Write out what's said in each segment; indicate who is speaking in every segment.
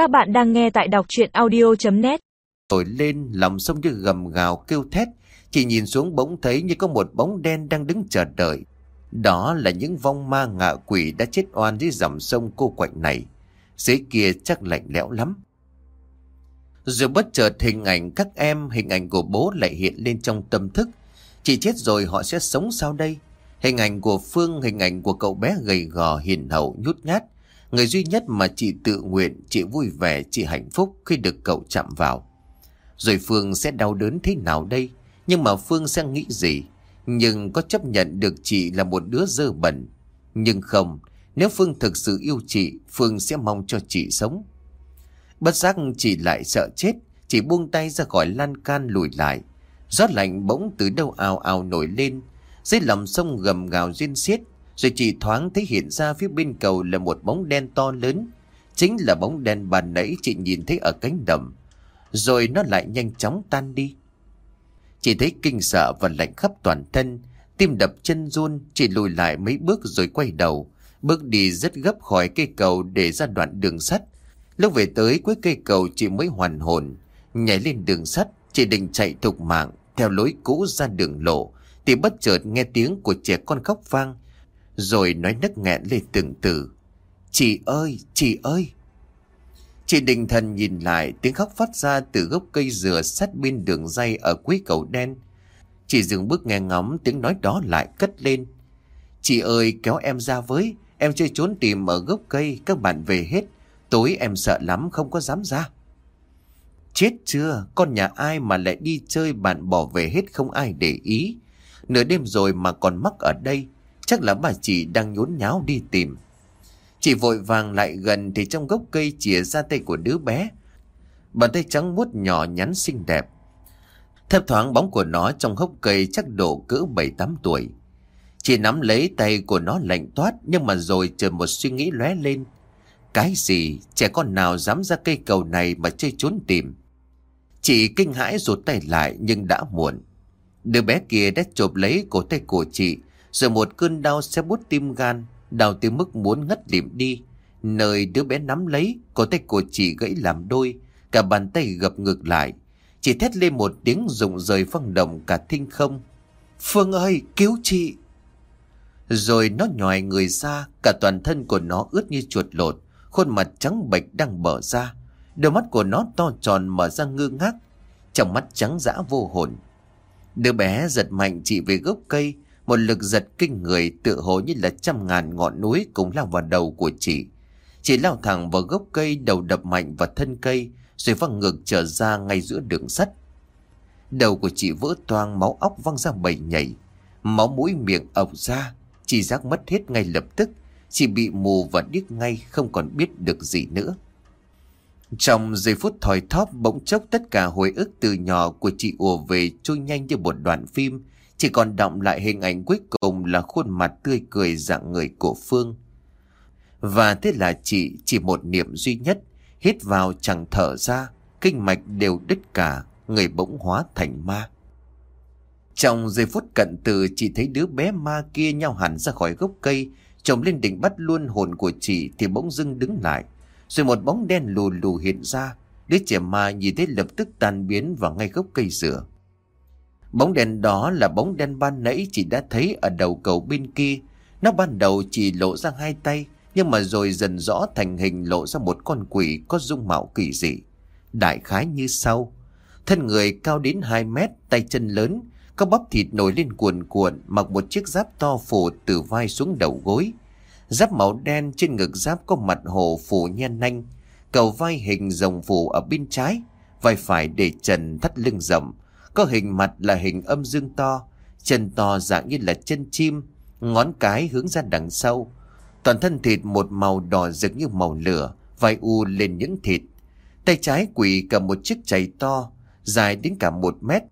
Speaker 1: Các bạn đang nghe tại đọc chuyện audio.net
Speaker 2: Nổi lên lòng sông như gầm gào kêu thét, Chỉ nhìn xuống bỗng thấy như có một bóng đen đang đứng chờ đợi. Đó là những vong ma ngạ quỷ đã chết oan dưới dòng sông cô quạnh này. Dưới kia chắc lạnh lẽo lắm. Rồi bất chợt hình ảnh các em, Hình ảnh của bố lại hiện lên trong tâm thức. Chị chết rồi họ sẽ sống sao đây? Hình ảnh của Phương, Hình ảnh của cậu bé gầy gò, hiền hậu, nhút nhát. Người duy nhất mà chị tự nguyện Chị vui vẻ, chị hạnh phúc Khi được cậu chạm vào. Rồi Phương sẽ đau đớn thế nào đây? Nhưng mà Phương sẽ nghĩ gì? Nhưng có chấp nhận được chị là một đứa dơ bẩn. Nhưng không Nếu Phương thực sự yêu chị Phương sẽ mong cho chị sống. Bất giác chị lại sợ chết Chị buông tay ra khỏi lan can lùi lại. Gió lạnh bỗng từ đâu ào ào nổi lên. Dưới lòng sông gầm gào duyên xiết rồi chị thoáng thấy hiện ra phía bên cầu là một bóng đen to lớn. Chính là bóng đen bàn nãy chị nhìn thấy ở cánh đầm Rồi nó lại nhanh chóng tan đi. Chị thấy kinh sợ và lạnh khắp toàn thân. Tim đập chân run, Chị lùi lại mấy bước rồi quay đầu. Bước đi rất gấp khỏi cây cầu để ra đoạn đường sắt. Lúc về tới cuối cây cầu chị mới hoàn hồn. Nhảy lên đường sắt, Chị định chạy thục mạng Theo lối cũ ra đường lộ. Thì bất chợt nghe tiếng của trẻ con khóc vang. Rồi nói nấc nghẹn lên từng từ. Chị ơi, chị ơi. Chị định thần nhìn lại Tiếng khóc phát ra từ gốc cây dừa Sát bên đường dây ở cuối cầu đen. Chị dừng bước nghe ngóng Tiếng nói đó lại cất lên. Chị ơi kéo em ra với Em chơi trốn tìm ở gốc cây Các bạn về hết. Tối em sợ lắm không có dám ra. Chết chưa Con nhà ai mà lại đi chơi Bạn bỏ về hết không ai để ý. Nửa đêm rồi mà còn mắc ở đây Chắc là bà chị đang nhốn nháo đi tìm Chị vội vàng lại gần Thì trong gốc cây chìa ra tay của đứa bé Bàn tay trắng muốt nhỏ nhắn xinh đẹp Thấp thoáng bóng của nó trong hốc cây chắc độ cỡ 7-8 tuổi. Chị nắm lấy tay của nó lạnh toát nhưng mà rồi chờ một suy nghĩ lóe lên. Cái gì? Trẻ con nào dám ra cây cầu này mà chơi trốn tìm? Chị kinh hãi rụt tay lại nhưng đã muộn. Đứa bé kia đã chộp lấy cổ tay của chị rồi một cơn đau xe bút tim gan đau tới mức muốn ngất lịm đi. Nơi đứa bé nắm lấy cổ tay của chị gãy làm đôi cả bàn tay gập ngược lại. Chị thét lên một tiếng rụng rời phăng động cả thinh không. Phương ơi, cứu chị! Rồi nó nhòi người ra, cả toàn thân của nó ướt như chuột lột, khuôn mặt trắng bệch đang bở ra. Đôi mắt của nó to tròn mở ra ngơ ngác, trong mắt trắng dã vô hồn. Đứa bé giật mạnh chị về gốc cây, một lực giật kinh người tự hồ như là trăm ngàn ngọn núi cũng lao vào đầu của chị. Chị lao thẳng vào gốc cây đầu đập mạnh vào thân cây, rồi văng ngược trở ra ngay giữa đường sắt. Đầu của chị vỡ toang máu óc văng ra bầy nhảy, máu mũi miệng ọc ra, chị giác mất hết ngay lập tức, chị bị mù và điếc ngay không còn biết được gì nữa. Trong giây phút thòi thóp bỗng chốc tất cả hồi ức từ nhỏ của chị ùa về trôi nhanh như một đoạn phim, chỉ còn động lại hình ảnh cuối cùng là khuôn mặt tươi cười dạng người của Phương. Và thế là chị chỉ một niệm duy nhất, hít vào chẳng thở ra, kinh mạch đều đứt cả, người bỗng hóa thành ma. Trong giây phút cận từ chị thấy đứa bé ma kia nhau hẳn ra khỏi gốc cây, chồng lên đỉnh bắt luôn hồn của chị thì bỗng dưng đứng lại. Rồi một bóng đen lù lù hiện ra, đứa trẻ ma nhìn thấy lập tức tan biến vào ngay gốc cây dừa. Bóng đèn đó là bóng đen ban nãy chị đã thấy ở đầu cầu bên kia. Nó ban đầu chỉ lộ ra hai tay, nhưng mà rồi dần rõ thành hình lộ ra một con quỷ có dung mạo kỳ dị. Đại khái như sau. Thân người cao đến 2 mét, tay chân lớn, có bắp thịt nổi lên cuồn cuộn, mặc một chiếc giáp to phủ từ vai xuống đầu gối. Giáp màu đen trên ngực giáp có mặt hồ phủ nhen nanh, cầu vai hình rồng phủ ở bên trái, vai phải để trần thắt lưng rộng, có hình mặt là hình âm dương to, chân to dạng như là chân chim, ngón cái hướng ra đằng sau. Toàn thân thịt một màu đỏ rực như màu lửa, vai u lên những thịt. Tay trái quỷ cầm một chiếc chày to, dài đến cả một mét.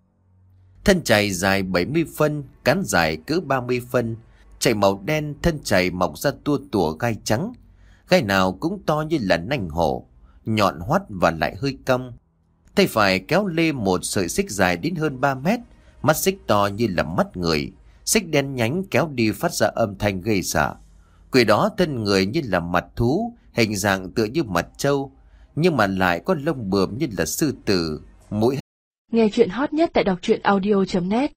Speaker 2: Thân chày dài 70 phân, cán dài cỡ 30 phân. Chày màu đen, thân chày mọc ra tua tủa gai trắng. Gai nào cũng to như là nành hổ, nhọn hoắt và lại hơi cong. Tay phải kéo lê một sợi xích dài đến hơn 3 mét, mắt xích to như là mắt người. Xích đen nhánh kéo đi phát ra âm thanh gây sợ. Quỷ đó thân người như là mặt thú, hình dạng tựa như mặt trâu. Nhưng mà lại có lông bướm như là sư tử Mũi
Speaker 3: Nghe chuyện hot nhất tại đọc truyện audio.net